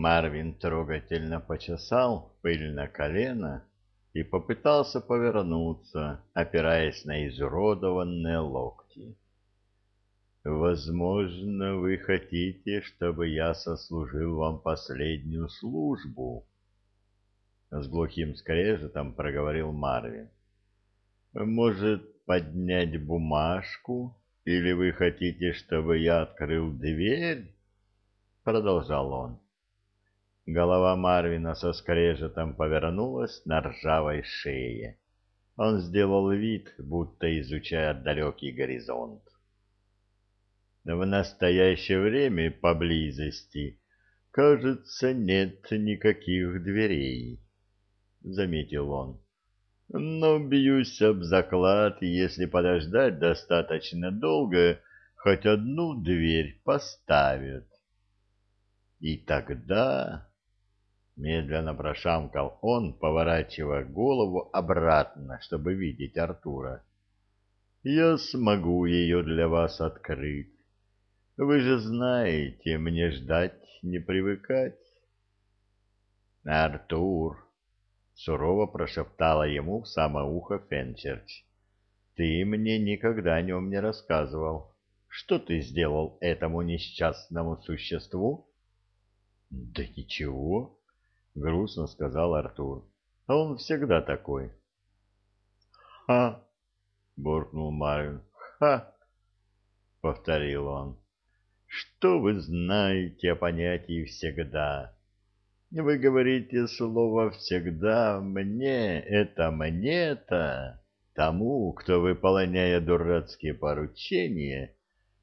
Марвин трогательно почесал пыль на колено и попытался повернуться, опираясь на изуродованные локти. «Возможно, вы хотите, чтобы я сослужил вам последнюю службу?» С глухим скрежетом проговорил Марвин. «Может, поднять бумажку? Или вы хотите, чтобы я открыл дверь?» Продолжал он. Голова Марвина со скрежетом повернулась на ржавой шее. Он сделал вид, будто изучая далекий горизонт. В настоящее время поблизости, кажется, нет никаких дверей, — заметил он. Но бьюсь об заклад, если подождать достаточно долго, хоть одну дверь поставят. И тогда Медленно прошамкал он, поворачивая голову обратно, чтобы видеть Артура. «Я смогу ее для вас открыть. Вы же знаете, мне ждать не привыкать». «Артур!» — сурово прошептала ему в самое ухо Фенчерч. «Ты мне никогда о нем не рассказывал. Что ты сделал этому несчастному существу?» «Да ничего», — грустно сказал Артур. «А он всегда такой». «Ха!» — буркнул Марин. «Ха!» — повторил он. «Что вы знаете о понятии «всегда»?» Вы говорите слово «всегда» мне, это мне-то, тому, кто, выполняя дурацкие поручения,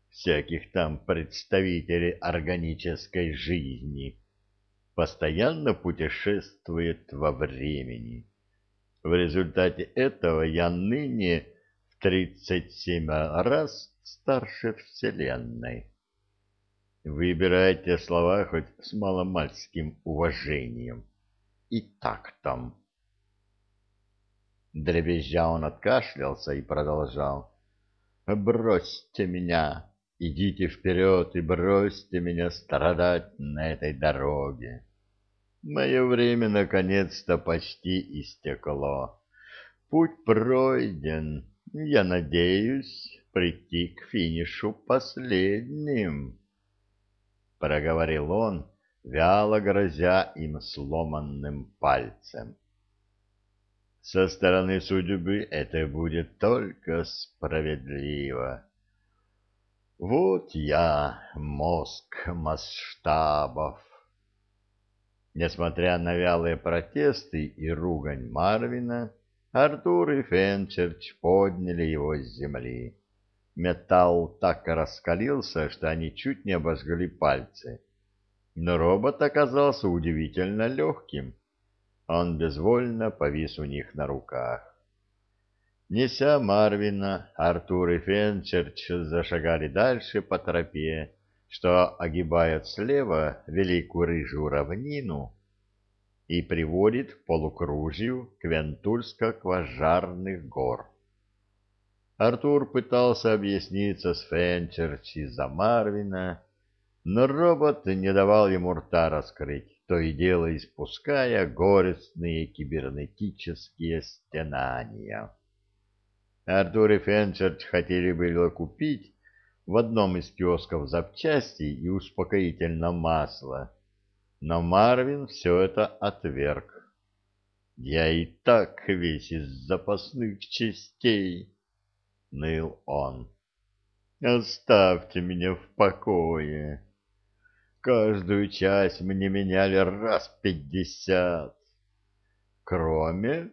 всяких там представителей органической жизни, постоянно путешествует во времени. В результате этого я ныне в 37 раз старше Вселенной. Выбирайте слова хоть с маломальским уважением и тактом. Дребезжа он откашлялся и продолжал. «Бросьте меня, идите вперед и бросьте меня страдать на этой дороге. Мое время наконец-то почти истекло. Путь пройден. Я надеюсь прийти к финишу последним. Проговорил он, вяло грозя им сломанным пальцем. Со стороны судьбы это будет только справедливо. Вот я, мозг масштабов. Несмотря на вялые протесты и ругань Марвина, Артур и Фенчерч подняли его с земли. Металл так раскалился, что они чуть не обожгли пальцы. Но робот оказался удивительно легким. Он безвольно повис у них на руках. Неся Марвина, Артур и Фенчерч зашагали дальше по тропе, что огибает слева великую рыжую равнину и приводит к полукружию Квентульско-Кважарных гор. Артур пытался объясниться с Фенчерч из-за Марвина, но робот не давал ему рта раскрыть, то и дело испуская горестные кибернетические стенания. Артур и Фенчерч хотели было купить в одном из киосков запчасти и успокоительное масло. Но Марвин все это отверг. «Я и так весь из запасных частей», — ныл он. «Оставьте меня в покое. Каждую часть мне меняли раз пятьдесят. Кроме...»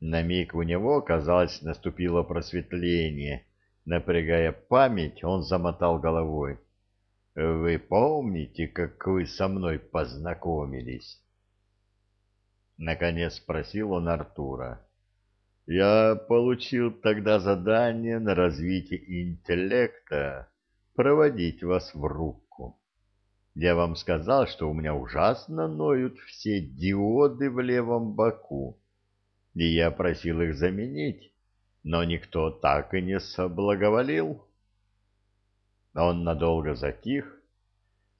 На миг у него, казалось, наступило просветление — Напрягая память, он замотал головой. «Вы помните, как вы со мной познакомились?» Наконец спросил он Артура. «Я получил тогда задание на развитие интеллекта проводить вас в руку. Я вам сказал, что у меня ужасно ноют все диоды в левом боку, и я просил их заменить но никто так и не соблаговолил. Он надолго затих,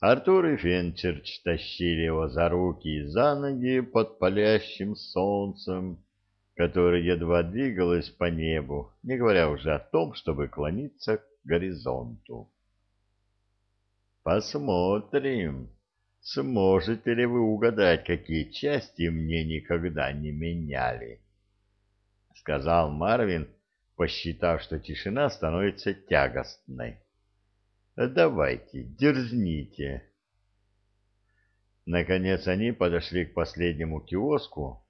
Артур и Фенчерч тащили его за руки и за ноги под палящим солнцем, которое едва двигалось по небу, не говоря уже о том, чтобы клониться к горизонту. Посмотрим, сможете ли вы угадать, какие части мне никогда не меняли, — сказал Марвин, посчитав, что тишина становится тягостной. Давайте, дерзните. Наконец они подошли к последнему киоску,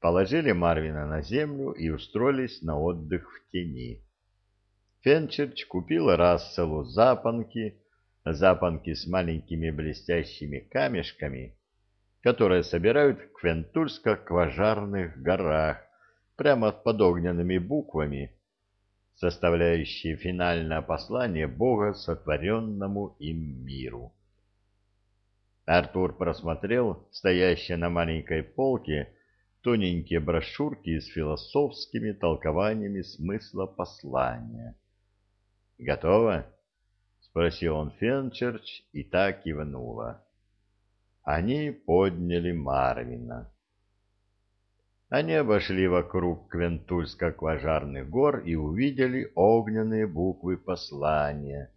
положили Марвина на землю и устроились на отдых в тени. Фенчерч купил Расселу запонки, запонки с маленькими блестящими камешками, которые собирают в Квентульско-Кважарных горах, прямо под огненными буквами, составляющие финальное послание Бога сотворенному им миру. Артур просмотрел стоящие на маленькой полке тоненькие брошюрки с философскими толкованиями смысла послания. «Готово?» — спросил он Фенчерч и так кивнула. Они подняли Марвина. Они обошли вокруг Квентульско-Кважарных гор и увидели огненные буквы послания.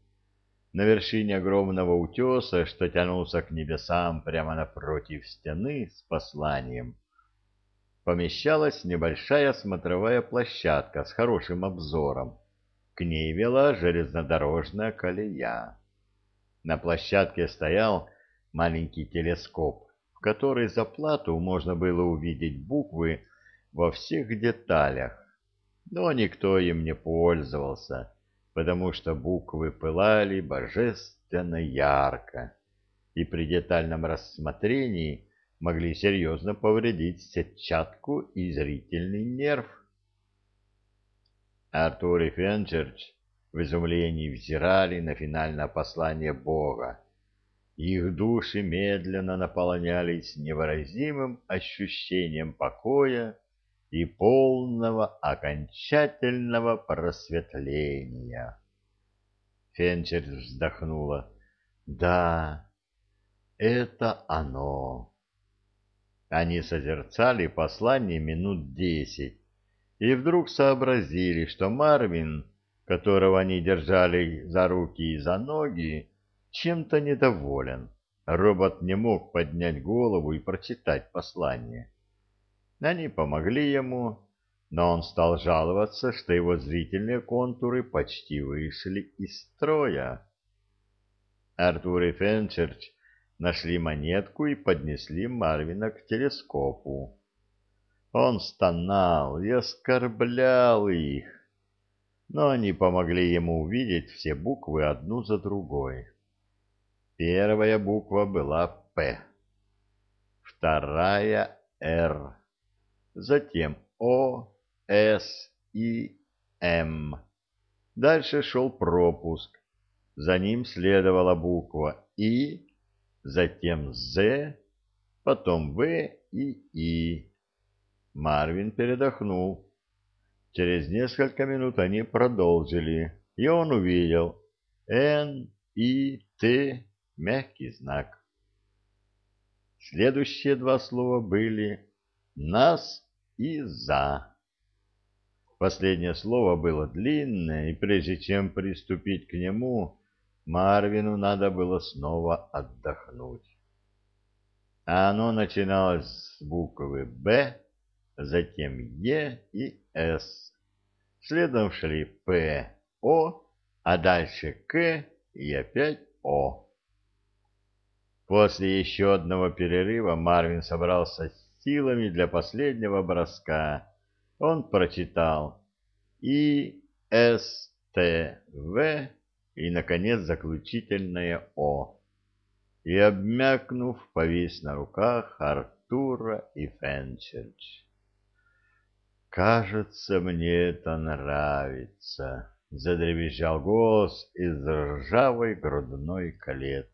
На вершине огромного утеса, что тянулся к небесам прямо напротив стены с посланием, помещалась небольшая смотровая площадка с хорошим обзором. К ней вела железнодорожная колея. На площадке стоял маленький телескоп, которой за плату можно было увидеть буквы во всех деталях, но никто им не пользовался, потому что буквы пылали божественно ярко и при детальном рассмотрении могли серьезно повредить сетчатку и зрительный нерв. Артур и Фенчерч в изумлении взирали на финальное послание Бога, их души медленно наполнялись невыразимым ощущением покоя и полного окончательного просветления. Фенчер вздохнула. «Да, это оно». Они созерцали послание минут десять и вдруг сообразили, что Марвин, которого они держали за руки и за ноги, чем-то недоволен. Робот не мог поднять голову и прочитать послание. Они помогли ему, но он стал жаловаться, что его зрительные контуры почти вышли из строя. Артур и Фенчерч нашли монетку и поднесли Марвина к телескопу. Он стонал и оскорблял их, но они помогли ему увидеть все буквы одну за другой. Первая буква была «П», вторая «Р», затем «О», «С» и «М». Дальше шел пропуск, за ним следовала буква «И», затем «З», потом «В» и «И». Марвин передохнул. Через несколько минут они продолжили, и он увидел «Н», «И», «Т», мягкий знак. Следующие два слова были «нас» и «за». Последнее слово было длинное, и прежде чем приступить к нему, Марвину надо было снова отдохнуть. А оно начиналось с буквы «Б», затем «Е» и «С». Следом шли «П», «О», а дальше «К» и опять «О». После еще одного перерыва Марвин собрался с силами для последнего броска. Он прочитал И, С, Т, В и, наконец, заключительное О. И, обмякнув, повис на руках Артура и Фенчерч. «Кажется, мне это нравится», — задребезжал голос из ржавой грудной калетки.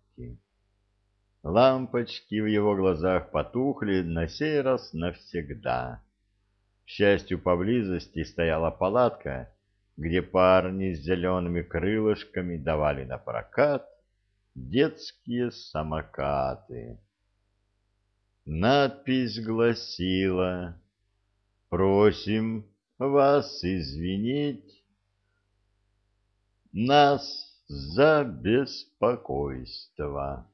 Лампочки в его глазах потухли на сей раз навсегда. К счастью, поблизости стояла палатка, где парни с зелеными крылышками давали на прокат детские самокаты. Надпись гласила «Просим вас извинить нас за беспокойство».